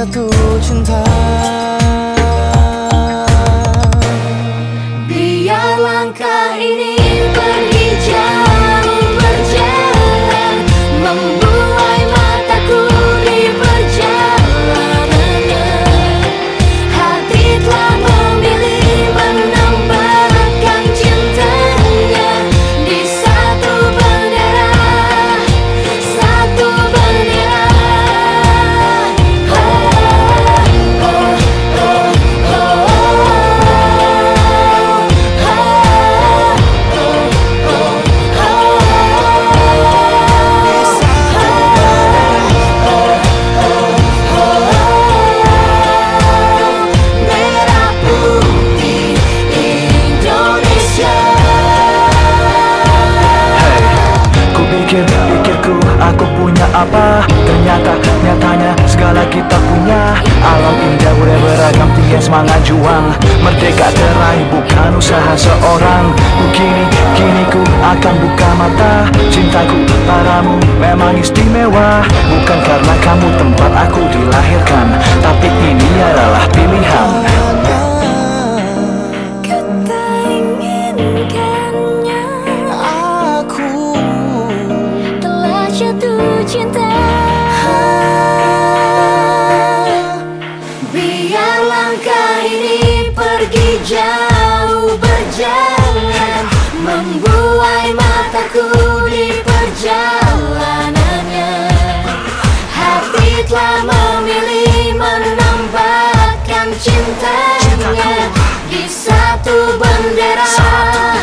jatuh cinta Biar langkah ini pikir, pikirku aku punya apa? Ternyata, nyatanya segala kita punya. Alam indah udah beragam tinggi semangat juang. Merdeka teraih bukan usaha seorang. Ku kini, kini ku akan buka mata. Cintaku padamu memang istimewa. Bukan karena kamu tempat aku dilahirkan Tapi ini adalah pilihan memilih menambahkan cintanya Di satu bendera